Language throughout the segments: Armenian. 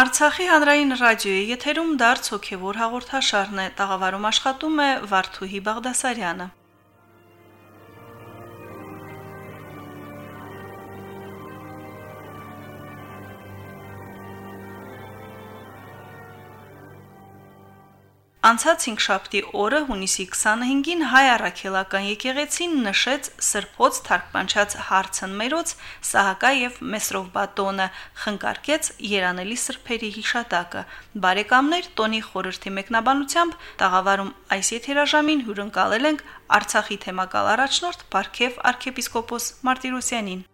Արցախի հանրային ռադիոյի եթերում դարձ հոգևոր հաղորդաշարն է։ Տաղավարում աշխատում է Վարդուհի Բաղդասարյանը։ Անցած 5 շաբթի օրը հունիսի 25-ին հայ առաքելական եկեղեցին նշեց Սրբոց թարգմանչած հարցն մերոց Սահակա եւ Մեսրով բատոնը խնկարկեց Երանելի սրբերի հիշատակը բարեկամներ տոնի խորհրդի մեկնաբանությամբ տաղավարում այս եթերաժամին հյուրընկալել ենք Արցախի թեմակալ առաջնորդ Բարքև arczepiskopos Մարտիրոսյանին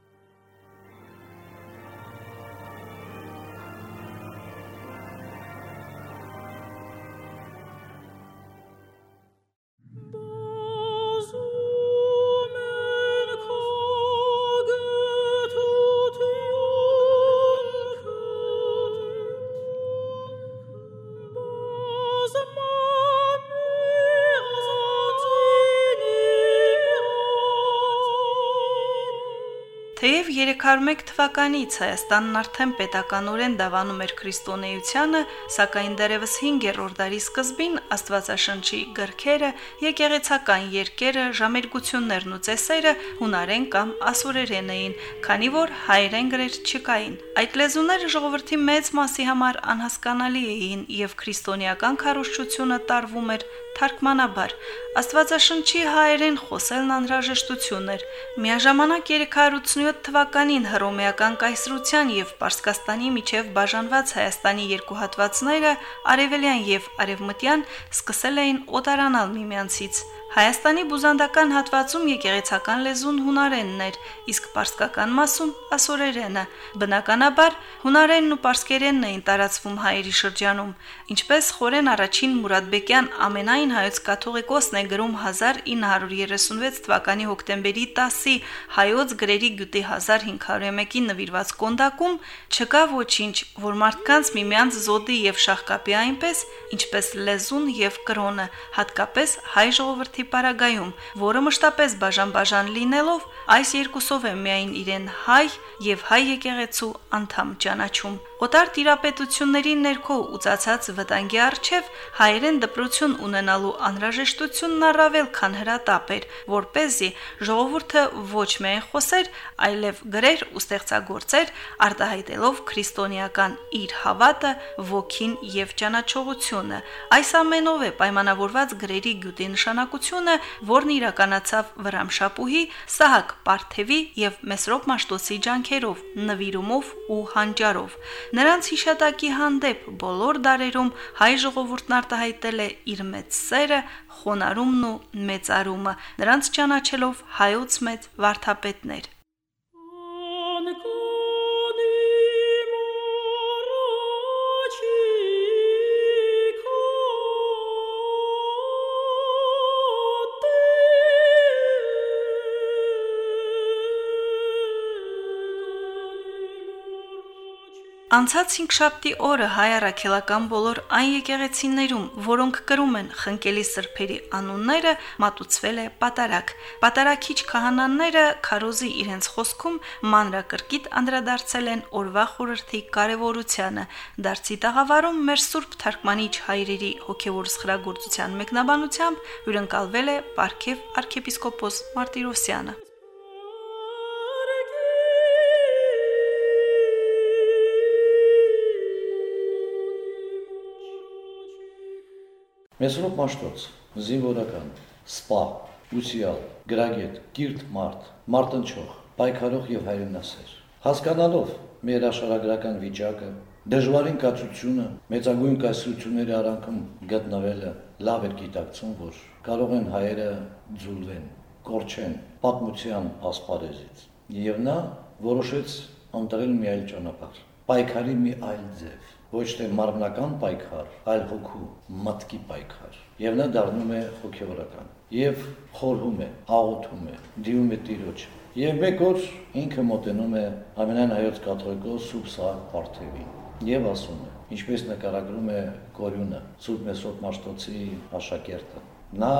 Թեև 301 թվականից Հայաստանն արդեն պետականորեն դավանում էր քրիստոնեությանը, սակայն դեռևս 5-րդ դարի սկզբին Աստվածաշնչի գրքերը, եկեղեցական երկերը, ժամերգություններն ու ծեսերը հունարեն կամ ասուրերեն էին, քանի որ հայերեն գրեր չկային։ Այդ լեզուները ժողովրդի մեծ մասի համար անհասկանալի էին եւ քրիստոնեական քարոշչությունը տարվում էր թարգմանաբար։ Աստվածաշնչի հայերեն խոսելն անհրաժեշտություն էր։ Միաժամանակ 387 թվականին հռոմեական կայսրության եւ Պարսկաստանի միջև բաժանված Հայաստանի երկու հատվածները արևելյան եւ արևմտյան սկսել էին օտարանալ միմյանցից։ Հայաստանի բուզանդական հատվածում եկեղեցական լեզուն հունարենն էր, իսկ պարսկական մասում ասորերենը։ Բնականաբար հունարենն ու պարսկերենն էին տարածվում հայերի շրջանում, ինչպես խորեն առաջին Մուրադբեկյան ամենայն հայոց կաթողիկոսն է գրում 1936 թվականի հոկտեմբերի 10-ի հայոց գրերի գյուտի 1501-ին նվիրված կոնդակում չկա ոչինչ, որ մարդկանց միմյանց զոդի եւ շահկապի այնպես, ինչպես լեզուն եւ կրոնը, հատկապես հայ ժողովրդի պարագայում, որը մշտապես բաժան-բաժան լինելով, այս երկուսով է միայն իրեն հայ եւ հայ եկեղեցու անդամ ճանաչում։ Օտար տիրապետությունների ներքո ուծացած վտանգի արչև հայերեն դպրություն ունենալու անհրաժեշտությունն առավել քան հրատապ էր, որ เป զի ժողովուրդը ոչ միայն խոսեր, այլև գրեր ու ստեղծագործեր, արտահայտելով քրիստոնեական իր հավատը, ոգին եւ ճանաչողությունը։ Այս ամենով է պայմանավորված գրերի գյուտի նշանակությունը, որն իրականացավ Վրամշապուհի, Սահակ Պարթևի եւ Մեսրոպ Մաշտոցի ջանքերով, նվիրումով ու հանճարով։ Նրանց հիշատակի հանդեպ բոլոր դարերում հայ ժողովուրդն արտահայտել է իր մեծ սերը, խոնարհումն ու մեծարումը, նրանց ճանաչելով հայոց մեծ վարդապետներ։ Անցած 5 շաբթի օրը հայ առաքելական բոլոր այն եկեղեցիներում, որոնք կրում են խնկելի սրբերի անունները, մատուցվել է պատարակ։ Պատարակիչ քահանաները քարոզի իրենց խոսքում մանրակրկիտ անդրադարձել են օրվա խորհրդի կարևորությանը։ Դարձի տաղավարում մեր Սուրբ Թարգմանիչ հայրերի հոգևոր սխրագործության մեկնաբանությամբ հյուրընկալվել է Պարքև arczepiskopos Մարտիրոսյանը։ Մեսրոպ Մաշտոց, զինվորական, սպա, ուսիալ, գրագետ, կիրթ մարդ, մարտնչող, պայքարող եւ հայրենասեր։ Հասկանալով մեր աշխարհագրական վիճակը, դժվարին կացությունը, մեծագույն կայսրությունների արանքում գտնվելը լավ էր գիտակցում, որ կարող են հայերը ձուլվեն, կորչեն պատմության ասպարեզից։ Եվ նա որոշեց ընտրել մի այլ ճանապարհ, պայքարի մի այլ ձև ոչ թե մարմնական պայքար, այլ հոգու մտքի պայքար։ Եվ նա դառնում է հոգևորական։ Եվ խորհում է, աղոթում է, դիում է Տիրոջը։ Եվ մեկ օր ինքը մոտենում է ամենայն հայոց կաթողիկոս Սուրբ Սահակ Պարթևին եւ ասում է, ինչպես նկարագրում է Կորյունը, Սուրբ Մեսրոպ Մաշտոցի աշակերտը։ Նա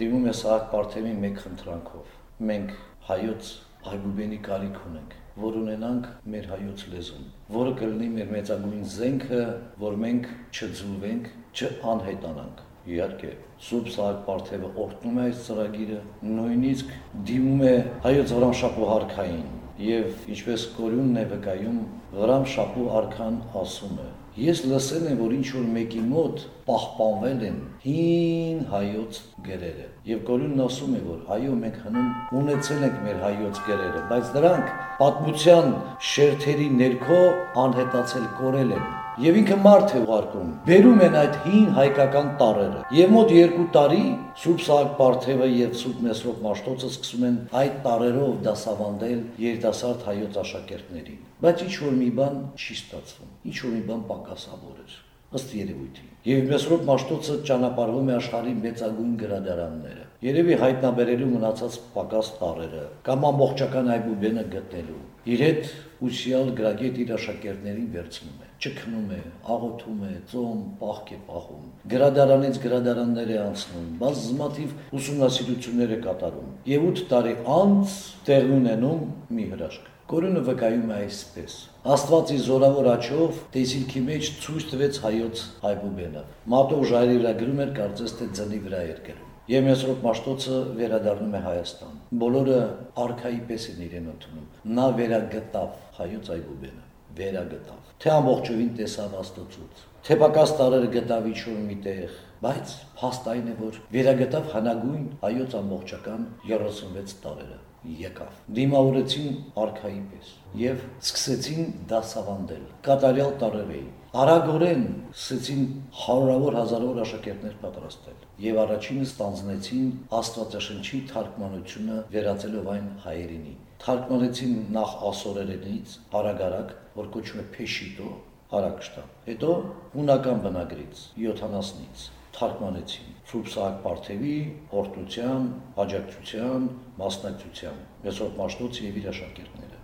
դիմում է Սահակ Պարթևին մեկ խնդրանքով։ Մենք հայոց այբուբենի կարիք ունենք որ ունենանք մեր հայոց լեզուն, որը կլինի մեր մեծագույն զենքը, որ մենք չձուլվենք, չանհետանանք։ Իհարկե, Սուրբ Սահակ Պարթևը օրհնում է այս ծրագիրը, նույնիսկ դիմում է հայոց վրան շապու հարքային եւ ինչպես կորյունն է վկայում, վրան շապու արքան ասում է. Ես լսել եմ, որ ինչ որ մեկի մոտ պահպանվել են հին հայոց գրերը։ Եվ Կորյունն ասում է, որ այո, մենք հնում ունեցել ենք մեր հայոց գրերը, բայց դրանք պատմության շերտերի ներքո անհետացել կորել են։ Եվ ինքը մարդ է ուղարկում։ Բերում են այդ հին հայկական տարերը։ Եվ մոտ 2 տարի Սուրբ Սահակ Պարթևը եւ Սուրբ Մեսրոպ Մաշտոցը սկսում են այդ տարերով դասավանդել երիտասարդ հայոց աշակերտներին բայց ինչ որ մի բան չի ստացվում, ինչ որ մի բան պակասավոր էր ըստ երևույթի։ Եվ Մեսրոպ Մաշտոցը ճանապարհվում է աշխարհի մեծագույն գրադարանները։ Երևի հայտնաբերելու մնացած պակաս տարերը կամ ամբողջական այբուբենը գտնելու։ Իր հետ ուսյալ գրագետ իր աշակերտներին վերցնում ճկնում է, աղոթում է, ծոմ, պահք է պահում։ Գրադարանից գրադարաններ է անցնում, բազմաթիվ ուսումնասիրություններ է կատարում։ Եվ 8 տարի անց տեղի ունենում մի հրաշք Կորունը վկայում է այսպես. Աստվածի զորավոր աչով տեսիլքի մեջ ցույց տվեց հայոց հայբուբենը։ Մատով ժայռի վրա գրում էր, կարծես թե ձնի վրա էր գրում։ Եվ Մեսրոպ Մաշտոցը վերադառնում է Հայաստան։ Բոլորը արքայի պես են իրեն ընդունում։ Նա վերագտավ հայոց այբուբենը, վերագտավ։ Թե ամբողջովին տեսավ Աստծուց, թե պակաս տարերը գտավ ինչ-որ միտեղ, բայց փաստային է, որ վերագտավ հնագույն հայոց ամբողջական 36 տարերը եկավ։ Դիմավորեցին արքայի պես եւ սկսեցին դասավանդել։ Կատարյալ տարեր էին։ Արագորեն սկսեցին հարյուրավոր հազարավոր աշակերտներ պատրաստել եւ առաջինը ստանձնեցին Աստվածաշնչի թարգմանությունը վերածելով այն հայերենի։ Թարգմանեցին նախ ասորերենից հարագարակ, որ կոչվում է Փեշիտո, հարակշտա։ Հետո հունական բնագրից 70-ից թարգմանեցին Սուրբ Սահակ Պարթևի հորտության, աջակցության, մասնակցության, Մեսրոպ Մաշտոցի եւ իր աշակերտները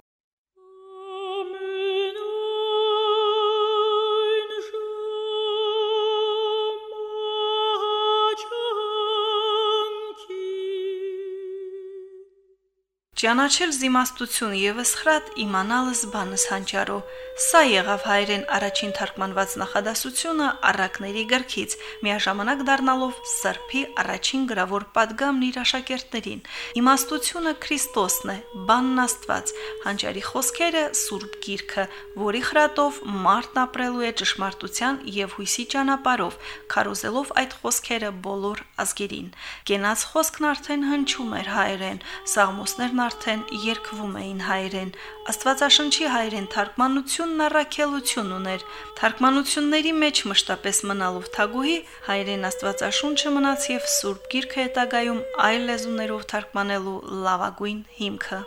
Ճանաչել զիմաստություն եւս խրատ իմանալը զբանս հանճարու։ Սա եղավ հայերեն առաջին թարգմանված նախադասությունը առակների գրքից, միաժամանակ դառնալով սրբի առաջին գրավոր падգամն իր աշակերտներին։ Իմաստությունը Քրիստոսն է, բանն Աստված, հանճարի խոսքերը Սուրբ Գիրքը, որի խրատով մարդն ապրելու է ճշմարտության եւ հույսի ճանապարով, քարոզելով այդ խոսքերը բոլոր ազգերին։ Կենաց խոսքն արդեն հնչում էր հայերեն, սաղմոսներն արդեն երկվում էին հայերեն։ Աստվածաշնչի հայերեն թարգմանությունն առաքելություն ուներ։ Թարգմանությունների մեջ մշտապես մնալով թագուհի հայերեն Աստվածաշունչը մնաց եւ Սուրբ Գիրքը հետագայում այլ լեզուներով թարգմանելու լավագույն հիմքը։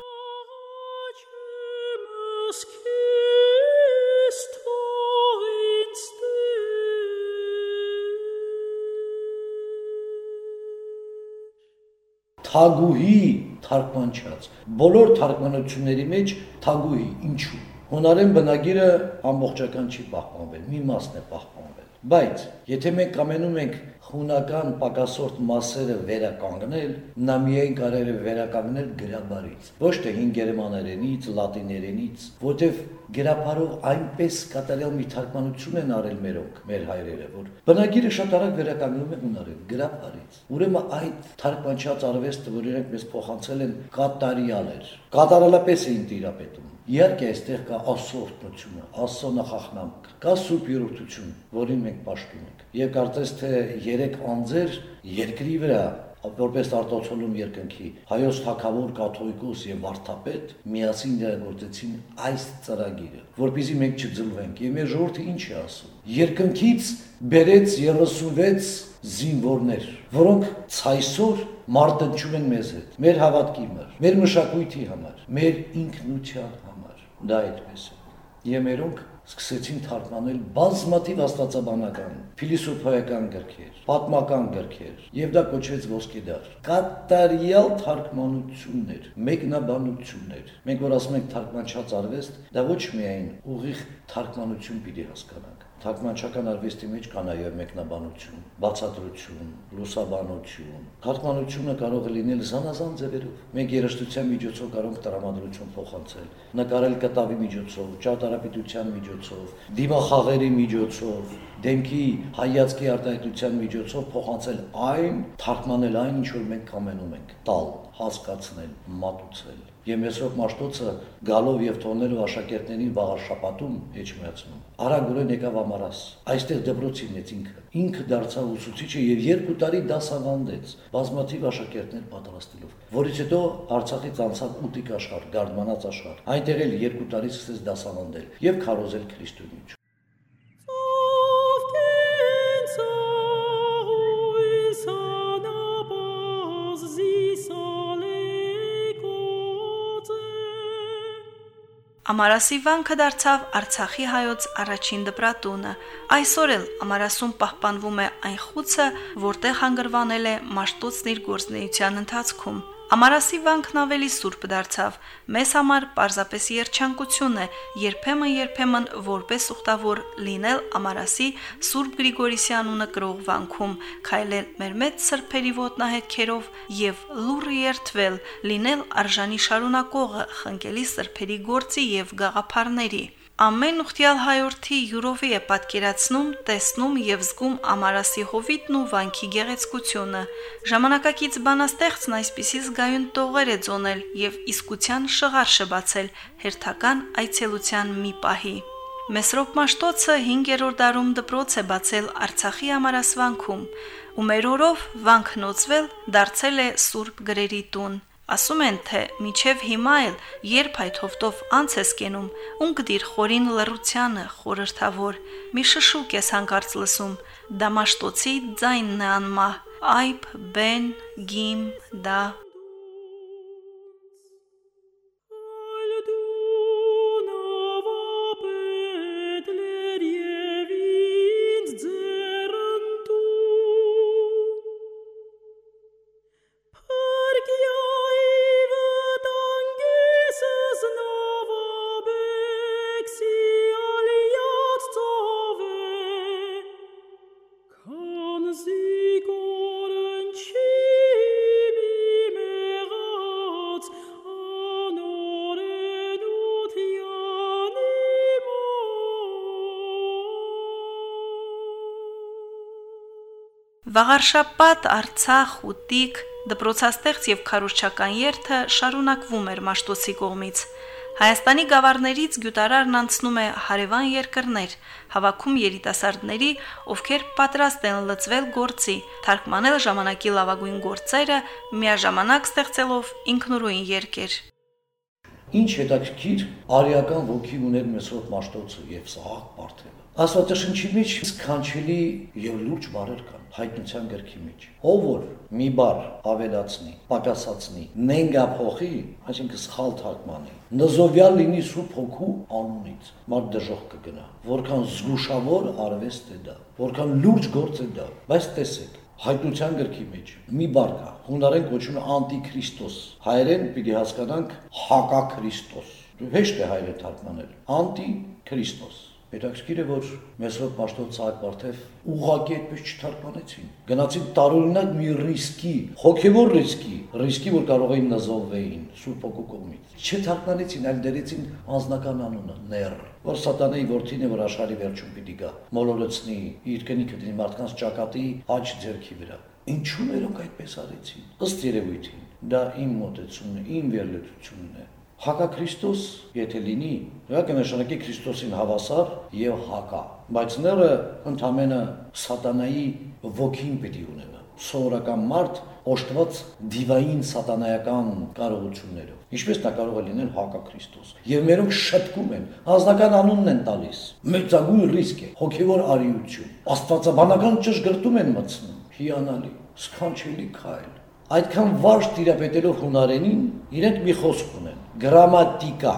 թագուհի թարգմանչած։ Բոլոր թարգմանությունների մեջ թագուհի ինչու։ Հունարեն բնագիրը ամբողջական չի պահպանվել, մի մասն է պահպանվել։ Բայց եթե մենք կամենում ենք հունական պակասորտ մասերը վերականգնել, նա միայն կարելի է վերականգնել գրաբարից, ոչ թե հինգերմաներենից, լատիներենից, որտեվ գրաբարով այնպես կատարյալ մի թարգմանություն են արել մերոնք, մեր հայրերը, որ բնագիրը շատ արագ վերականգնում է հունարեն գրաբարից։ Ուրեմն այդ թարգմանչած արվեստը, որ իրենք մեզ փոխանցել են, կատարյալ էր։ Կատարալապես էին տիրապետում։ Իհարկե այստեղ կա ասորտնությունը, ասո նախախնամք, կա սուրբ յուրօրթություն, որին մենք պաշտում ենք։ Եվ կարծես թե երեք անձեր երկրի վրա որպես արտացոլում երկնքի հայոց թակավոր կաթողիկոս եւ վարդապետ միասին դերագործեցին այս ծրագիրը որբիզի մենք չձլվենք եւ մեր ժողովուրդը ինչ է ասում երկնքից բերեց 36 զինվորներ որոնք ցայսօր մարտընչում են մեզ հետ մեր հավատքի համար մեր մշակույթի համար մեր ինքնության համար դա այդպես է եւ մերոնք սկսեցին թարգմանել բազմաթիվ աստվածաբանական, փիլիսոփայական գրքեր, պատմական գրքեր, եւ դա կոչվեց ոսկեդար։ Կատարյալ թարգմանություններ, մեկնաբանություններ։ Մենք որ ասում ենք թարգմանչած արվեստ, դա ոչ միայն ուղիղ թարգմանություն պիտի հասկանանք։ Թարգմանչական արվեստի մեջ կա նաև մեկնաբանություն, բացատրություն, լուսաբանություն։ Թարգմանությունը կարող է լինել զանազան ձևերով։ Մենք երաժշտության միջոցով կարող ենք տրամադրություն փոխանցել, նկարել կտավի միջոցով, ճարտարապետության միջոցով, դիմախաղերի միջոցով, դեմքի հայացքի արտահայտության միջոցով փոխանցել այն, թարգմանել այն, ինչ որ մենք կամենում ենք, տալ, հասկացնել, մատուցել։ Եվ Մեսրոպ Մաշտոցը գալով եւ թողնելով աշակերտներին վաղաշապատում էջմիածնում։ Արագորեն եկավ ամարաս։ Այստեղ դպրոցին էց ինքը։ Ինքը դարձավ ուսուցիչը եւ երկու տարի դասավանդեց, բազմաթիվ աշակերտներ պատրաստելով, որից հետո Արցախից անցավ ուտիկ աշխարհ, գարդմանած աշխարհ։ Այնտեղ էլ երկու տարի սկսեց դասավանդել եւ քարոզել քրիստոնյա Ամարասի վանքը դարձավ Արցախի հայոց առաջին դպրատունը։ Այսօր էլ Ամարասում պահպանվում է այն խուցը, որտեղ հանգրվանել է Մաշտոցն իր գործնեության ընթացքում։ Ամարասի վանքն ավելի սուրբ դարձավ։ Մեզ համար պարզապես երջանկություն է երբեմն-երբեմն որպես ուխտավոր լինել Ամարասի Սուրբ Գրիգորիսյանունը կրող վանքում, քայլել մեր մեծ սրբերի ոտնահետքերով եւ լուր երթվել, լինել արժանի շարունակողը խնկելի սրբերի գործի եւ գաղափարների ամեն ուխտյալ հայորդի յուրովի է պատկերացնում, տեսնում եւ զգում ամարասի հովիտն ու վանքի գեղեցկությունը։ Ժամանակակից բանաստեղծն այսպիսի զգայուն տողեր է ձոնել եւ իսկության շղար շբացել հերթական այցելության մի պահի։ Մեսրոպ Մաշտոցը 5-րդ դարում դպրոց է բացել Արցախի ամարասվանքում, ու մեր օրով վանքնոցվել դարձել է Սուրբ գրերի տուն։ Ասում են, թե միչև հիմա էլ երբ այդ հովտով անց ես կենում, ունկդիր խորին լռությանը խորհրդավոր, մի շշուկ ես հանկարծ լսում, դամաշտոցի ձայնն է անմահ, այբ, բեն, գիմ, դա Վաղարշապատ Արցախ ուտիկ դպրոցաստեղծ եւ քարոզչական երթը շարունակվում էր Մաշտոցի կողմից։ Հայաստանի գավառներից գյուտարարն անցնում է հարևան երկրներ, հավաքում երիտասարդների, ովքեր պատրաստ են լծվել գործի, թարգմանել ժամանակի լավագույն գործերը, միաժամանակ ստեղծելով ինքնուրույն երկեր։ Ինչ հետաքրքիր արիական ոգի ուներ Մեսրոպ Մաշտոցը եւ Սահակ Պարթևը։ Աստվածաշնչի մեջ սքանչելի եւ լուրջ բառեր կան հայտնության գրքի մեջ։ Ով որ մի բառ ավելացնի, պակասացնի, նենգա փոխի, այսինքն սխալ թարգմանի, նզովյալ լինի սուրբ հոգու անունից, մարդ դժոխ կգնա։ Որքան զգուշավոր արվեստ է դա, որքան լուրջ գործ է դա։ Բայց տեսեք, հայտնության գրքի մեջ մի բառ կա, հունարեն կոչվում է անտիքրիստոս, հայերեն պիտի հասկանանք հակաքրիստոս։ Հեշտ է հայերեն թարգմանել։ Անտիքրիստոս Հետաքրքիր է, որ Մեսրոպ Պաշտոն Սահակ Բարթև ուղղակի այդպես չթարգմանեցին։ Գնացին տարօրինակ մի ռիսկի, հոգևոր ռիսկի, ռիսկի, որ կարող էին նզովվեին Սուրբ Օգու կողմից։ Չթարգմանեցին, այլ դերեցին անznական անունը՝ Ներ, որ սատանայի որդին է, որ աշխարհի վերջում պիտի գա, մոլորեցնի, իր կնիքը դնի մարդկանց ճակատի աճ ձերքի վրա։ Ինչու նրանք այդպես արեցին։ Ըստ երևույթին, դա իմ մտածումն է, իմ վերլուծությունն է Հակաքրիստոս, եթե լինի, դա կնշանակի Քրիստոսին հավասար եւ հակա, բայց ները ընդամենը սատանայի ոգին պետք ունենա։ Սովորական մարդ օշտված դիվային սատանայական կարողություններով։ Ինչպես դա կարող է լինել հակաքրիստոս։ Եվ մերոնք շտկում են, անձնական անունն են տալիս։ Մեծագույն ռիսկ է, հոգևոր արիություն։ Աստվածաբանական ճշգրտում են մտցնում։ Հիանալի, սքանչելի քայլ այդքան վարժ տիրապետելով հունարենին, իրենք մի խոսք ունեն՝ գրամատիկա։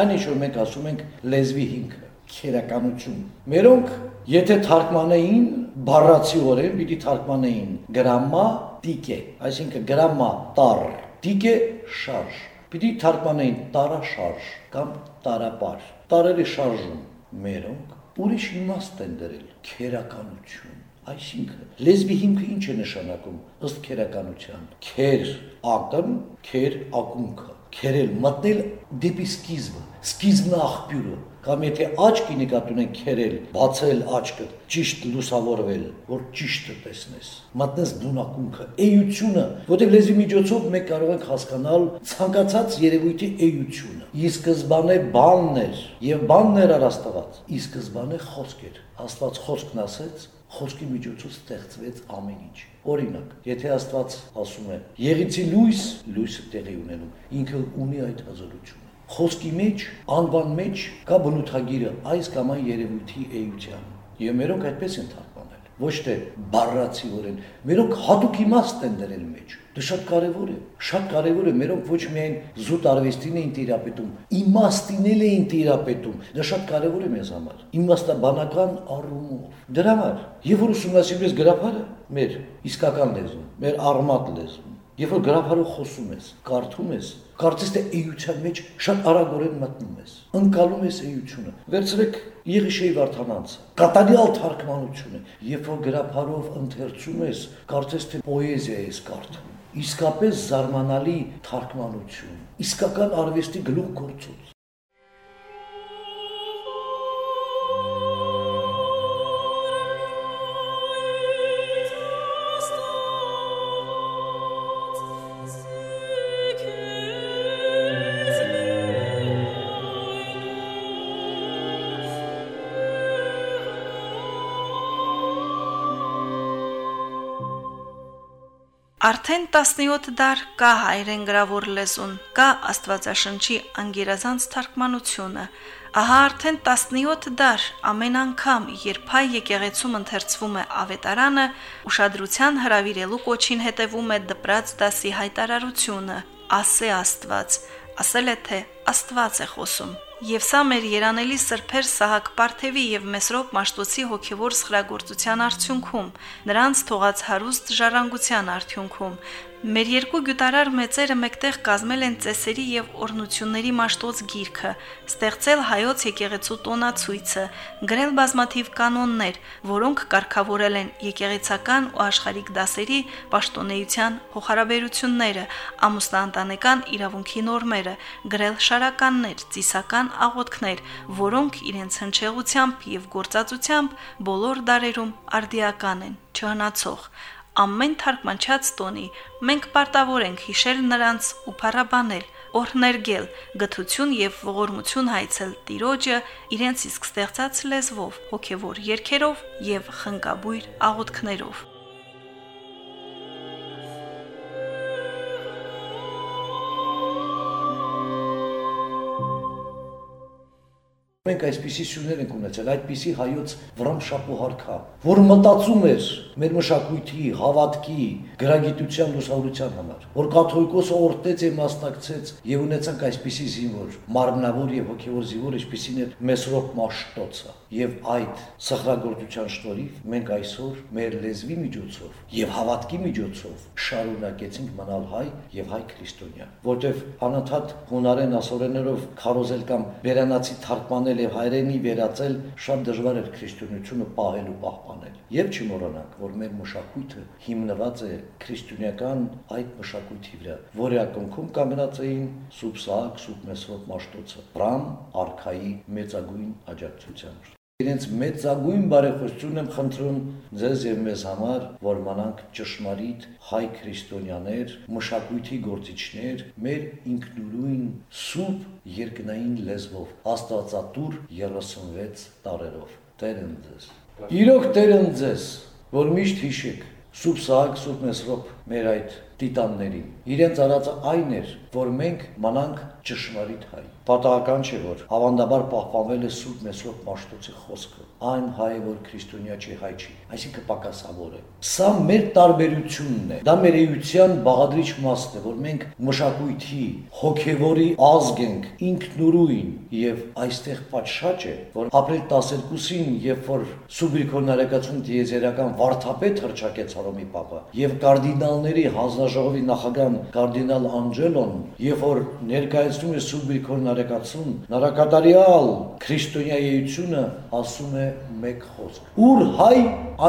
Այն ինչ որ մենք ասում ենք լեզվի հիմքը, քերականություն։ Մերոնք եթե թարգմանեին բառացիորեն, պիտի թարգմանեին. Գրամատիկե, այսինքն գրամա տար, տիկե շարժ։ Պիտի թարգմանեին տարաշարժ կամ տարապար։ Տարերի շարժում մերոնք ուրիշ իմաստ են դրել քերականություն Այսինքն լեզվի հիմքը ինչ է նշանակում ըստ քերականության։ Քեր ակն, քեր ակունքը քերել մտնել դեպի սկիզբը սկիզբն աղբյուրը կամ եթե աչքի նկատի ունեն քերել բացել աչքը ճիշտ լուսավորվել որ ճիշտը տեսնես մտնես բունակունքը էությունը որտեղ լեզվի միջոցով մենք կարող ենք հասկանալ ցանկացած երևույթի էությունը ի սկզբանե բանն էր եւ բանն էր առաստված ի սկզբանե խոսք էր աստված խոսքն ասեց խոսքի միջոցով ստեղծվեց ամեն ինչ։ Օրինակ, եթե Աստված ասում է. «Եղիցի լույս», լույսը տեղի ունենում, ինքը ունի այդ հազորությունը։ Խոսքի մեջ, անվան մեջ կա բնութագիրը այս կամ այն երևույթի էության։ Եվ մերոնք այդպես են թարգմանել։ Ոչ թե բառացիորեն, մերոնք հատուկ իմաստ են դրել մեջ։ Դա շատ կարևոր է։ Շատ կարևոր է, մերոնք ոչ միայն զուտ արվեստին էին տիրապետում, իմաստինել էին տիրապետում։ Դա շատ կարևոր է մեզ համար։ Իմաստաբանական առումով։ Դրա համար, երբ որ ուսումնասիրես գրաբարը, մեր իսկական լեզուն, մեր արմատ լեզուն, երբ որ գրաբարով խոսում ես, կարդում ես, կարծես թե էության մեջ շատ արագորեն մտնում ես, ընկալում ես էությունը։ Վերցրեք Եղիշեի Վարդանանցը, կատարյալ թարգմանությունը, երբ որ գրաբարով ընթերցում ես, կարծես թե պոեզիա ես կարդում իսկապես զարմանալի թարգմանություն, իսկական արվեստի գլուխ գործոց։ Արդեն 17 դար կա հայերեն գրավոր լեզուն, կա Աստվածաշնչի անգերազանց թարգմանությունը։ Ահա արդեն 17 դար ամեն անգամ, երբ հայ եկեղեցում ընթերցվում է ավետարանը, ուշադրության հravirելու կոչին հետևում է դպրած դասի հայտարարությունը. ասե Աստված, ասել է թե Աստված է խոսում։ Եվ սա մեր երանելի սրբեր Սահակ Պարթևի եւ Մեսրոպ Մաշտոցի հոգևոր սխրագործության արդյունքում, նրանց թողած հարուստ ժառանգության արդյունքում, Մեր երկու գյուտարար մեծերը մեկտեղ կազմել են ծեսերի եւ օրնությունների մաշտոց գիրքը, ստեղծել հայոց եկեղեցու տոնացույցը, գրել բազմաթիվ կանոններ, որոնք կարգավորել են եկեղեցական ու աշխարհիկ դասերի պաշտոնեության փոխհարաբերությունները, ամուսնաընտանեկան իրավունքի նորմերը, գրել շարականներ, ծիսական աղոթքներ, որոնք իրենց հնչեղությամբ եւ գործածությամբ բոլոր դարերում արդիական են, չհնացող ամեն թարգմանչած տոնի մենք պարտավոր ենք հիշել նրանց ու փառաբանել, օրհներգել, գթություն եւ ողորմություն հայցել Տիրոջը իրենց իսկ ստեղծած լեզվով, հոգեվոր երգերով եւ խնկաբույր աղոթքներով։ Մենք այսպիսի սյուներ ենք ունեցել, այդպիսի հայոց վրամշապուհար կա, որ մտածում էր մեր մշակույթի, հավատքի, գրագիտության լուսավորության համար, որ կաթողիկոսը օրտեց եւ մասնակցեց եւ ունեցանք այսպիսի զինվոր, մարմնավոր եւ հոգեվոր զինվոր, ինչպիսին է Մեսրոպ Մաշտոցը։ Եվ այդ սխրագործության շնորհիվ մենք այսօր մեր լեզվի միջոցով եւ հավատքի միջոցով շարունակեցինք մնալ հայ եւ հայ քրիստոնյա, որտեվ անընդհատ հունարեն ասորեներով քարոզել կամ վերանացի թարգմանել պահպանել եւ հայրենի վերածել շատ դժվար էր քրիստոնեությունը պահել ու պահպանել։ Եվ չմոռանանք, որ մեր մշակույթը հիմնված է քրիստոնեական այդ մշակույթի վրա, որի ակնքում կանգնած էին Սուրբ Սահակ, Սուրբ Մեսրոպ Մաշտոցը, Ռամ, արքայի մեծագույն աջակցությամբ։ Իրենց մեծագույն բարեխոսությունն եմ խնդրում ձեզ եւ մեզ համար, որ մնանք ճշմարիտ հայ քրիստոնյաներ, մշակույթի գործիչներ, մեր ինքնուրույն սուրբ երկնային լեզվով, Աստվածատուր 36 տարերով։ Տերն ձեզ։ Իրոք Տերն ձեզ, որ միշտ հիշեք Սուրբ Սահակ, Սուրբ Մեսրոպ մեր այդ տիտաններին։ Իրենց արածը այն էր, որ մենք մնանք ճշմարիտ հայ։ Պատահական չէ, որ ավանդաբար պահպանվել է Սուրբ Մեսրոպ Մաշտոցի խոսքը։ Այն հայը, որ քրիստոնյա չի, հայ չի, այսինքն պակասավոր է։ Սա մեր տարբերությունն է։ Դա մեր էության բաղադրիչ մասն է, որ մենք մշակույթի, հոգևորի ազգ ենք, ինքնուրույն եւ այստեղ պատշաճ է, որ ապրիլ 12-ին, երբ որ Սուբրիկոն նարեկացուն դիեզերական վարդապետ հրճակեց Հռոմի Պապը եւ կարդինալների հանձնաժ հանձնաժողովի նախագահ կարդինալ Անջելոն, երբ որ ներկայացնում է Սուրբ Գրիգոր Նարեկացուն, նարակատարյալ քրիստոնեայությունը ասում է մեկ խոսք. Ուր հայ,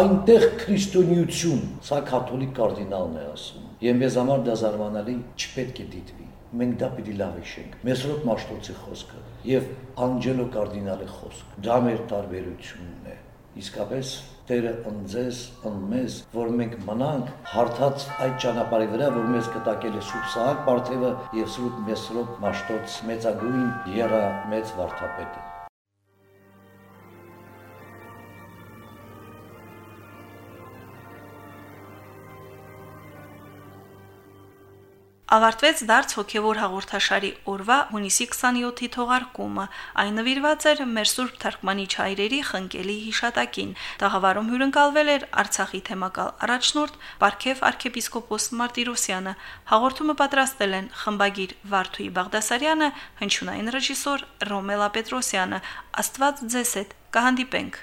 այնտեղ քրիստոնեություն, սա կաթոլիկ կարդինալն է ասում։ Եվ մեզ համար դա զարմանալի չպետք է դիտվի մենք դա պիտի լավ հիշենք։ Մեսրոպ Մաշտոցի խոսքը եւ Անջելո կարդինալի խոսքը։ Դա մեր տարբերությունն է։ Իսկապես Տերը ընձես, ընմես, որ մենք մնանք հարթած այդ ճանապարհի վրա, որ մեզ կտակել է Սուրբ Սահակ Պարթևը եւ Սուրբ Մեսրոպ Մաշտոց մեծագույն երա մեծ վարդապետը։ Ավարտվեց դարձ հոգևոր հաղորդաշարի օրվա հունիսի 27-ի թողարկումը։ Այն նվիրված էր մեր Սուրբ Թարգմանիչ հայրերի խնկելի հիշատակին։ Տաղավարում հյուրընկալվել էր Արցախի թեմակալ առաջնորդ Պարքև arczepiskopos Մարտիրոսյանը։ Հաղորդումը պատրաստել են խմբագիր Վարդուի Բաղդասարյանը, հնչյունային ռեժիսոր Ռոմելա Պետրոսյանը։ Աստված ձեզ հետ։ Կհանդիպենք